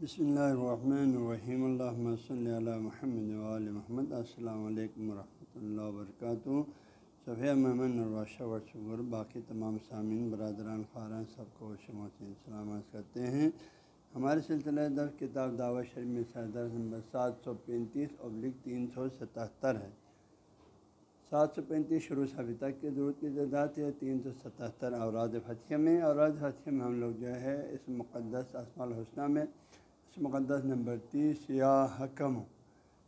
بسم اللہ الرحمن الرحیم۔ اللہ صلی اللہ محمد وعلی محمد۔ السلام علیکم ورحمۃ اللہ وبرکاتہ۔ صفیہ محمد الراشہ ورشور باقی تمام سامعین، برادران خاران سب کو شموت سلامت کرتے ہیں۔ ہمارے سلسلہ در کتاب دعوت شریف میں سردر نمبر سات سو پینتیس ابلک تین سو ستہتر ہے۔ سات سو پینتیس شروع سے ابھی تک کے ضرورت کی تعداد ہے، تین سو ستہتر اوراد فتح میں۔ اوراد فتح میں ہم لوگ جو ہے، اس مقدس اسما الحسنہ میں مقدس نمبر تیس یا حکم۔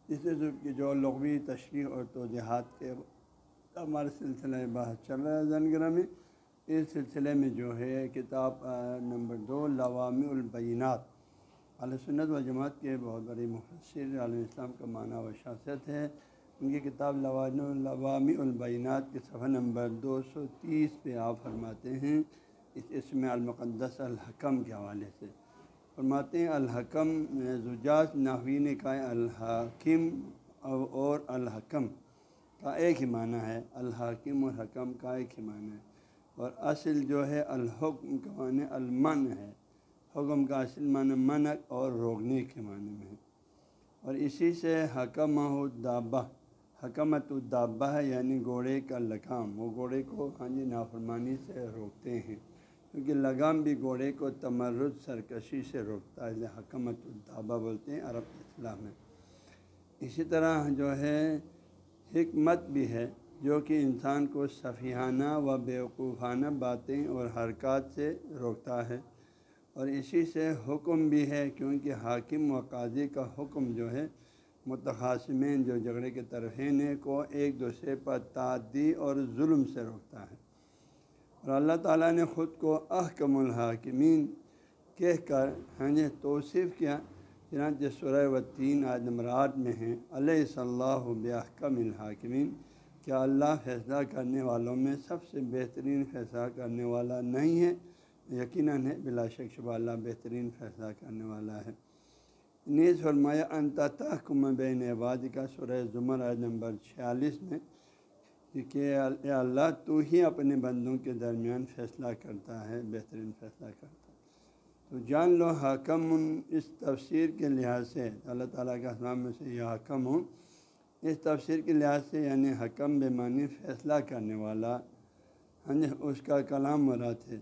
اس کی جو لغوی تشریح اور توجہات کے ہمارے سلسلہ بحث چل رہا ہے زنگرہ میں اس سلسلے میں جو ہے کتاب نمبر دو لوامی البینات۔ علیہ سنت و جماعت کے بہت بڑی مفسر علیہ السلام کا معنی و شاست ہے۔ ان کی کتاب لوان الوامی البینات کے صفحہ نمبر دو سو تیس پہ آپ فرماتے ہیں۔ اس اسم المقدس الحکم کے حوالے سے۔ فرماتے ہیں، الحکم زجاج ناوین کا الحکم اور الحکم کا ایک ہی معنی ہے۔ الحکم اور حکم کا ایک ہی معنی ہے۔ اور اصل جو ہے، الحکم کا معنی المن ہے۔ حکم کا اصل معنی منق اور روکنے کے معنی میں ہے۔ اور اسی سے حکم دابہ حکمت الدابہ ہے یعنی گھوڑے کا لگام وہ گھوڑے کو ہاں جی نافرمانی سے روکتے ہیں۔ کیونکہ لگام بھی گھوڑے کو تمرد، سرکشی سے روکتا ہے حکمت الدابہ بولتے ہیں عرب اسلام میں۔ اسی طرح جو ہے، حکمت بھی ہے، جو کہ انسان کو صفیانہ و بیوقوفانہ باتیں اور حرکات سے روکتا ہے۔ اور اسی سے حکم بھی ہے، کیونکہ حاکم و قاضی کا حکم جو ہے، متخاصمین جو جھگڑے کے طرفین کو ایک دوسرے پر تعدی اور ظلم سے روکتا ہے۔ اور اللہ تعالیٰ نے خود کو احکم الحاکمین کہہ کر ہاں جی توصیف کیا، چنانچہ سورہ و تین آج میں ہیں علیہ صلی بحکم الحاکمین کیا اللہ فیصلہ کرنے والوں میں سب سے بہترین فیصلہ کرنے والا نہیں ہے؟ یقیناً ہے، بلا شک شبہ اللہ بہترین فیصلہ کرنے والا ہے۔ نیز فرمایا انتحکم بین عباد کا سورہ زمر آج نمبر چھیالیس میں کہ اللہ تو ہی اپنے بندوں کے درمیان فیصلہ کرتا ہے، بہترین فیصلہ کرتا ہے۔ تو جان لو حکم اس تفسیر کے لحاظ سے، اللہ تعالیٰ کے اسلام میں سے یہ حکم ہوں، اس تفسیر کے لحاظ سے یعنی حکم بے معنی فیصلہ کرنے والا ہاں اس کا کلام مراد ہے۔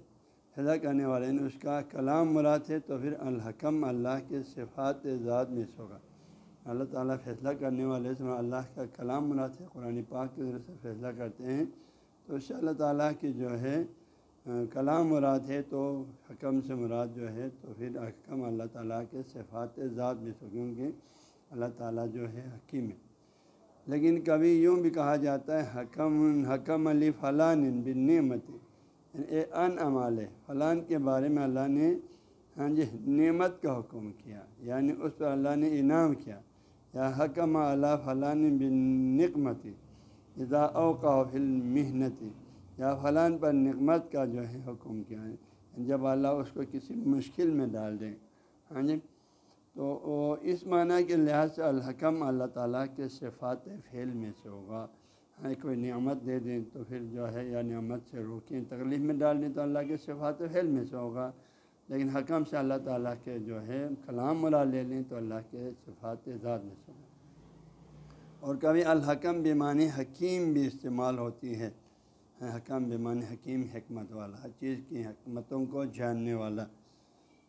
فیصلہ کرنے والے نے اس کا کلام مراد ہے تو پھر الحکم اللہ کے صفات ذات میں سے ہوگا۔ اللہ تعالیٰ فیصلہ کرنے والے سے اللہ کا کلام مراد ہے قرآن پاک کی ذریعے سے فیصلہ کرتے ہیں۔ تو اس سے اللہ تعالیٰ کی جو ہے کلام مراد ہے تو حکم سے مراد جو ہے تو پھر حکم اللہ تعالیٰ کے صفات ذات میں سے، کیونکہ اللہ تعالیٰ جو ہے حکیم ہے۔ لیکن کبھی یوں بھی کہا جاتا ہے، حکم حکم علی فلاں بن نعمت۔ یعنی اے ان عمال فلان کے بارے میں اللہ نے ہاں جی نعمت کا حکم کیا۔ یعنی اس پر اللہ نے انعام کیا۔ یا حکم اللہ فلان بن نقمتی اذا اوقا محنتی یا فلان پر نقمت کا جو ہے حکم کیا ہے، جب اللہ اس کو کسی مشکل میں ڈال دیں ہاں جی؟ تو اس معنی کے لحاظ سے الحکم اللہ تعالیٰ کے صفات فعل میں سے ہوگا۔ ہاں کوئی نعمت دے دیں تو پھر جو ہے یا نعمت سے روکیں، تکلیف میں ڈال دیں تو اللہ کے صفات حل میں سے ہوگا۔ لیکن حکم سے اللہ تعالیٰ کے جو ہے کلام ملا لے لیں تو اللہ کے صفات ذات میں سے۔ اور کبھی الحکم بیمانی حکیم بھی استعمال ہوتی ہے۔ حکم بیمانی حکیم حکمت والا، ہر چیز کی حکمتوں کو جاننے والا۔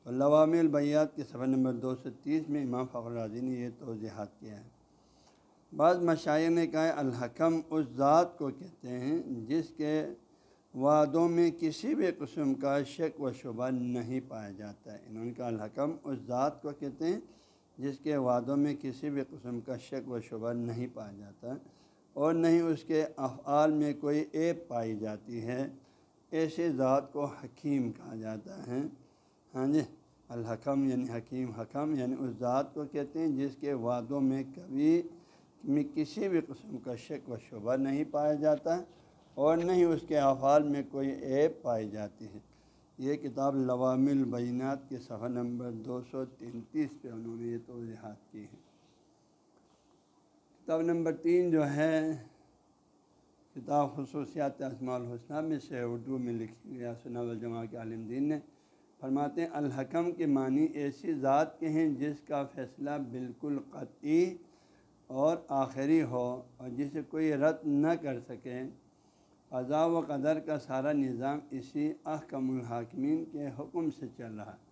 تو لوام البیات کے صفحہ نمبر دو سو تیس میں امام فخر راضی نے یہ توضیحات کیا ہے۔ بعض مشاعر نے کہا الحکم اس ذات کو کہتے ہیں جس کے وعدوں میں کسی بھی قسم کا شک و شبہ نہیں پایا جاتا ہے۔ انہوں نے کہا، الحکم اس ذات کو کہتے ہیں جس کے وعدوں میں کسی بھی قسم کا شک و شبہ نہیں پایا جاتا اور نہیں اس کے افعال میں کوئی ایپ پائی جاتی ہے۔ ایسے ذات کو حکیم کہا جاتا ہے۔ ہاں جی الحکم یعنی حکیم، حکم یعنی اس ذات کو کہتے ہیں جس کے وعدوں میں کبھی میں کسی بھی قسم کا شک و شبہ نہیں پایا جاتا۔ ہے اور نہ ہی اس کے افعال میں کوئی عیب پائی جاتی ہے۔ یہ کتاب لوام البینات کے صفحہ نمبر دو سو تینتیس پہ انہوں نے یہ توضیحات کی ہے کتاب نمبر تین جو ہے، کتاب خصوصیات اسماع الحسنہ میں سے اردو میں لکھی گیا سنا الجماع کے عالم دین نے۔ فرماتے ہیں، الحکم کے معنی ایسی ذات کے ہیں جس کا فیصلہ بالکل قطعی اور آخری ہو اور جسے کوئی رد نہ کر سکے۔ قضاء و قدر کا سارا نظام اسی احکم الحاکمین کے حکم سے چل رہا ہے۔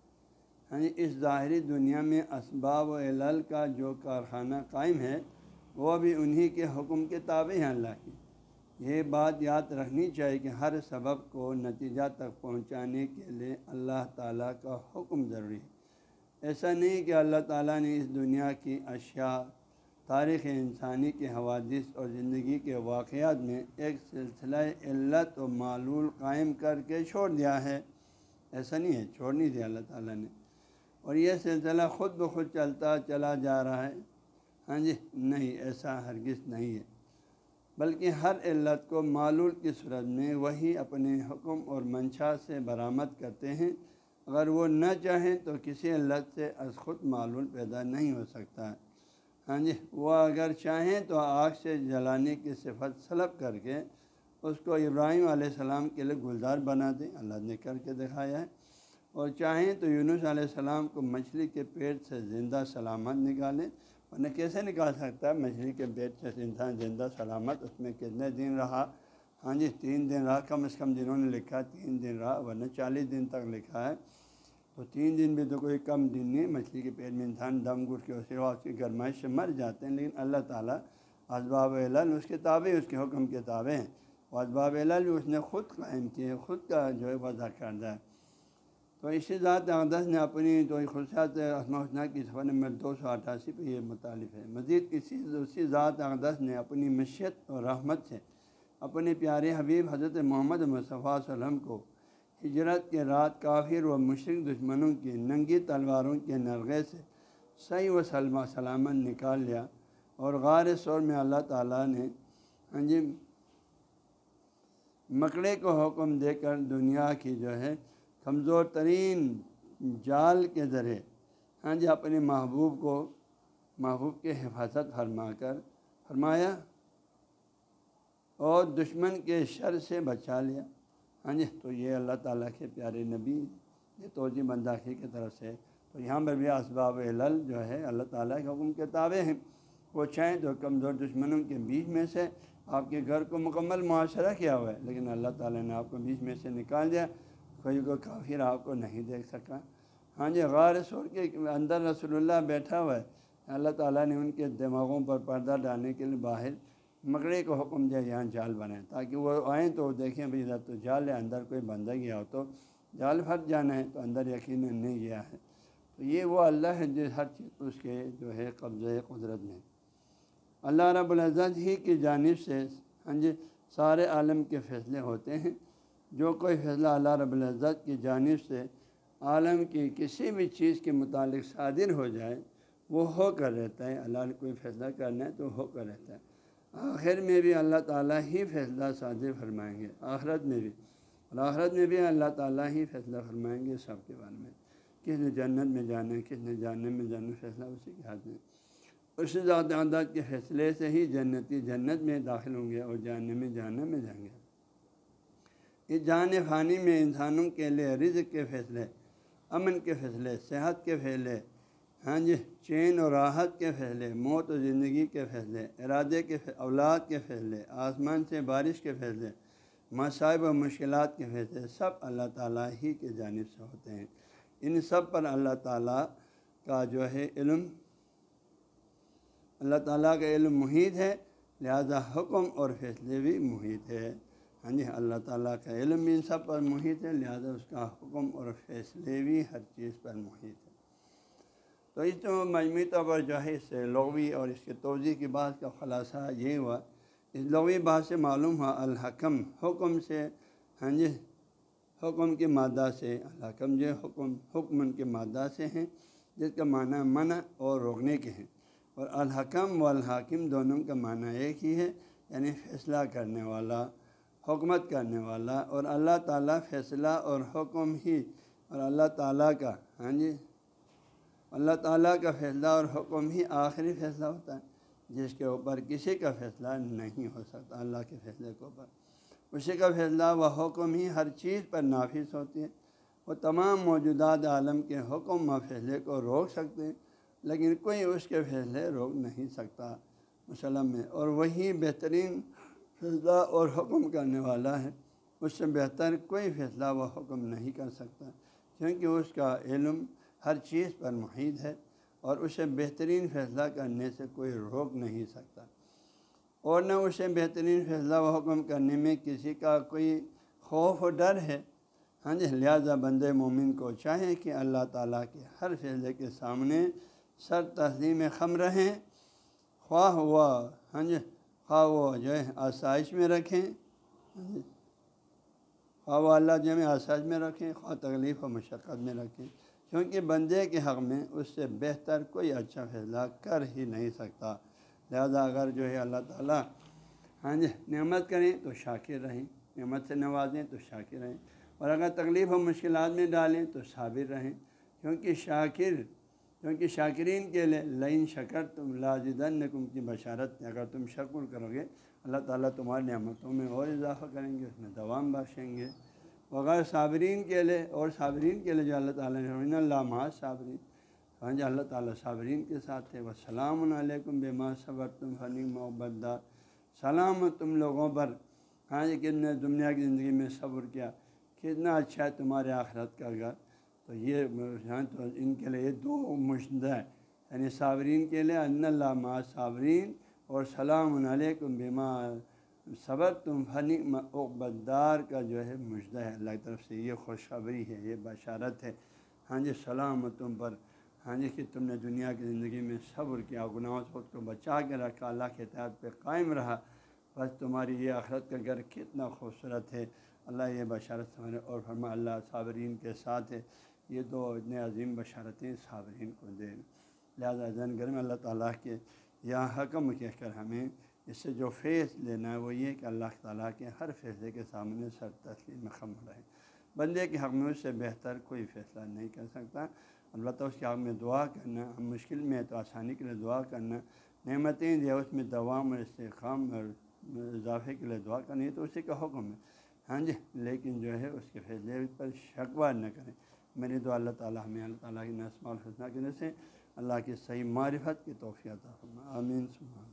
ہاں جی اس ظاہری دنیا میں اسباب و علل کا جو کارخانہ قائم ہے، وہ بھی انہی کے حکم کے تابع ہیں اللہ کی۔ یہ بات یاد رکھنی چاہیے کہ ہر سبب کو نتیجہ تک پہنچانے کے لیے اللہ تعالیٰ کا حکم ضروری ہے۔ ایسا نہیں کہ اللہ تعالیٰ نے اس دنیا کی اشیاء تاریخ انسانی کے حوادث اور زندگی کے واقعات میں ایک سلسلہ علت و معلول قائم کر کے چھوڑ دیا ہے۔ ایسا نہیں ہے، چھوڑ نہیں دیا، اللہ تعالیٰ نے۔ اور یہ سلسلہ خود بخود چلتا چلا جا رہا ہے۔ ہاں جی نہیں، ایسا ہرگز نہیں ہے۔ بلکہ ہر علت کو معلول کی صورت میں وہی اپنے حکم اور منشا سے برآمد کرتے ہیں۔ اگر وہ نہ چاہیں تو کسی علت سے از خود معلول پیدا نہیں ہو سکتا۔ ہے ہاں جی وہ اگر چاہیں تو آگ سے جلانے کی صفت سلب کر کے اس کو ابراہیم علیہ السلام کے لیے گلزار بنا دیں۔ اللہ نے کر کے دکھایا ہے۔ اور چاہیں تو یونس علیہ السلام کو مچھلی کے پیٹ سے زندہ سلامت نکالیں۔ ورنہ کیسے نکال سکتا؟ ہے مچھلی کے پیٹ سے انسان زندہ سلامت اس میں کتنے دن رہا؟ ہاں جی تین دن رہا، کم از کم دنوں نے لکھا تین دن رہا، ورنہ چالیس دن تک لکھا ہے۔ تو تین دن بھی تو کوئی کم دن نہیں، مچھلی کے پیٹ میں انسان دم گٹ کے اس کے اس کی گرمائش سے مر جاتے ہیں، لیکن اللہ تعالیٰ اسباب علل اس کے تابع، اس کے حکم کے تابع ہیں۔ وہ اسباب علل بھی اس نے خود قائم کیے، خود کا جو ہے وضع کردہ ہے۔ تو اسی ذات اقدس نے اپنی تو خصوصیات اسما حسنہ کی صفحہ نمبر دو سو اٹھاسی پہ یہ مطالب ہے۔ مزید کسی اسی ذات اقدس نے اپنی مشیت اور رحمت سے اپنے پیارے حبیب حضرت محمد مصطفیٰ وسلم کو ہجرت کے رات کافر و مشرق دشمنوں کی ننگی تلواروں کے نرغے سے صحیح و سلمہ سلامت نکال لیا اور غار سور میں اللہ تعالیٰ نے ہاں جی مکڑے کو حکم دے کر دنیا کی جو ہے کمزور ترین جال کے ذریعے ہاں جی اپنے محبوب کو محبوب کے حفاظت فرما کر فرمایا اور دشمن کے شر سے بچا لیا۔ ہاں جی تو یہ اللہ تعالیٰ کے پیارے نبی، یہ توجہ بنداخی کی طرف سے تو یہاں پر بھی اسباب علل جو ہے، اللہ تعالیٰ کے حکم کے تابع ہیں۔ وہ چاہیں تو کمزور دشمنوں کے بیچ میں سے آپ کے گھر کو مکمل معاشرہ کیا ہوا ہے، لیکن اللہ تعالیٰ نے آپ کو بیچ میں سے نکال دیا۔ کوئی کو کافر آپ کو نہیں دیکھ سکا۔ ہاں جی غار سور کے اندر رسول اللہ بیٹھا ہوا ہے۔ اللہ تعالیٰ نے ان کے دماغوں پر پردہ ڈالنے کے لیے باہر مکڑے کو حکم دیا یہاں جال بنائیں، تاکہ وہ آئیں تو دیکھیں بھائی ادھر تو جال ہے، اندر کوئی بندہ گیا ہو تو جال پھٹ جانا ہے، تو اندر یقیناً نہیں گیا ہے۔ تو یہ وہ اللہ ہے جو ہر چیز اس کے جو ہے قبضۂ قدرت میں۔ اللہ رب العزت ہی کی جانب سے ہاں جی سارے عالم کے فیصلے ہوتے ہیں۔ جو کوئی فیصلہ اللہ رب العزت کی جانب سے عالم کی کسی بھی چیز کے متعلق صادر ہو جائے، وہ ہو کر رہتا ہے۔ اللہ نے کوئی فیصلہ کرنا ہے تو ہو کر رہتا ہے۔ آخر میں بھی اللہ تعالیٰ ہی فیصلہ صادر فرمائیں گے، آخرت میں بھی۔ اور آخرت میں بھی اللہ تعالیٰ ہی فیصلہ فرمائیں گے سب کے بارے میں۔ کس نے جنت میں جانا ہے، کس نے جاننے میں جانا فیصلہ اسی کے ہاتھ میں۔ اس ذات عادت کے فیصلے سے ہی جنتی جنت میں داخل ہوں گے اور جاننے میں جانے میں جائیں گے۔ اس جان فانی میں انسانوں کے لیے رزق کے فیصلے، امن کے فیصلے، صحت کے فیصلے ہاں جی چین و راحت کے فیصلے موت و زندگی کے فیصلے ارادے کے اولاد کے فیصلے آسمان سے بارش کے فیصلے مصائب و مشکلات کے فیصلے سب اللہ تعالیٰ ہی کے جانب سے ہوتے ہیں۔ ان سب پر اللہ تعالیٰ کا جو ہے علم، اللہ تعالیٰ کا علم محیط ہے، لہذا حکم اور فیصلے بھی محیط ہے۔ ہاں جی اللہ تعالیٰ کا علم بھی ان سب پر محیط ہے، لہذا اس کا حکم اور فیصلے بھی ہر چیز پر محیط ہے۔ تو اس تو مجموعی طور پر جو ہے، اس لغوی اور اس کے توضیع کی بات کا خلاصہ یہ ہوا۔ اس لغوی بات سے معلوم ہوا، الحکم حکم سے ہاں جی حکم کے مادہ سے، الحکم جو حکم حکم کے مادہ سے ہیں، جس کا معنی منع اور روکنے کے ہیں۔ اور الحکم و الحاکم دونوں کا معنی ایک ہی ہے یعنی فیصلہ کرنے والا، حکمت کرنے والا۔ اور اللہ تعالیٰ فیصلہ اور حکم ہی، اور اللہ تعالیٰ کا ہاں جی اللہ تعالیٰ کا فیصلہ اور حکم ہی آخری فیصلہ ہوتا ہے۔ جس کے اوپر کسی کا فیصلہ نہیں ہو سکتا، اللہ کے فیصلے کے اوپر۔ اسی کا فیصلہ و حکم ہی ہر چیز پر نافذ ہوتی ہے۔ وہ تمام موجودات عالم کے حکم و فیصلے کو روک سکتے ہیں، لیکن کوئی اس کے فیصلے روک نہیں سکتا۔ مسلم میں، اور وہی بہترین فیصلہ اور حکم کرنے والا ہے۔ اس سے بہتر کوئی فیصلہ وہ حکم نہیں کر سکتا، کیونکہ اس کا علم ہر چیز پر محیط ہے اور اسے بہترین فیصلہ کرنے سے کوئی روک نہیں سکتا اور نہ اسے بہترین فیصلہ و حکم کرنے میں کسی کا کوئی خوف و ڈر ہے۔ ہاں جی لہٰذا بند مومن کو چاہے کہ اللہ تعالیٰ کے ہر فیصلے کے سامنے سر تسلیم خم رہیں، خواہ ہوا ہاں جی خواہ وہ جو ہے آسائش میں رکھیں ہاں جی، خواہ وہ اللہ جو ہے آسائش میں رکھیں، خواہ تکلیف و مشقت میں رکھیں۔ کیونکہ بندے کے حق میں اس سے بہتر کوئی اچھا فیصلہ کر ہی نہیں سکتا۔ لہذا اگر جو ہے اللہ تعالیٰ ہاں جی نعمت کریں تو شاکر رہیں، نعمت سے نوازیں تو شاکر رہیں، اور اگر تکلیف و مشکلات میں ڈالیں تو صابر رہیں۔ کیونکہ شاکر، کیونکہ شاکرین کے لیے لین شکر تم لاجدن کی بشارت اگر تم شکر کرو گے، اللہ تعالیٰ تمہاری نعمتوں میں اور اضافہ کریں گے، اس میں دوام بخشیں گے۔ وغیر صابرین کے لیے اور صابرین کے لیے جو اللہ تعالیٰ نے اللہ صابرین ہاں جی اللہ تعالیٰ صابرین کے ساتھ تھے وہ سلام علیکم بے ماں صبر تم فنی محبت دار سلام تم لوگوں پر۔ ہاں جی کتنے دنیا کی زندگی میں صبر کیا۔ کتنا اچھا ہے تمہارے آخرت کا گھر۔ تو یہ ہاں تو ان کے لیے دو مشدہ ہے یعنی صابرین کے لیے ان اللہ ما صابرین اور سلام علیکم بیما صبر تم فنی اقبدار کا جو ہے مشدہ ہے، اللہ کی طرف سے یہ خوشخبری ہے، یہ بشارت ہے۔ ہاں جی سلام تم پر۔ ہاں جی کہ تم نے دنیا کی زندگی میں صبر کیا گناہ خود کو بچا کے رکھا، اللہ کے احتیاط پہ قائم رہا۔ بس تمہاری یہ آخرت کا گھر کتنا خوبصورت ہے۔ اللہ یہ بشارت سمجھے اور فرما اللہ صابرین کے ساتھ ہے۔ یہ دو اتنے عظیم بشارتیں صابرین کو دے۔ لہٰذا زین گھر میں اللہ تعالیٰ کے یہاں حکم کہہ کر ہمیں اس سے جو فیض لینا ہے وہ یہ کہ اللہ تعالیٰ کے ہر فیصلے کے سامنے سر تسلیم خم رہے۔ بندے کے حق میں اس سے بہتر کوئی فیصلہ نہیں کر سکتا۔ البتہ اس کے حق میں دعا کرنا، ہم مشکل میں ہے تو آسانی کے لیے دعا کرنا۔ نعمتیں دیا اس میں دوام اور استحکام اور اضافے کے لیے دعا کرنی ہے تو اسی کا حکم ہے۔ ہاں جی لیکن جو ہے اس کے فیصلے پر شکوار نہ کریں۔ میری دعا اللہ تعالیٰ، ہمیں اللہ تعالیٰ کی نسم الحسنہ کے سے اللہ کی صحیح معرفت کی توفیع آمین۔ سبحان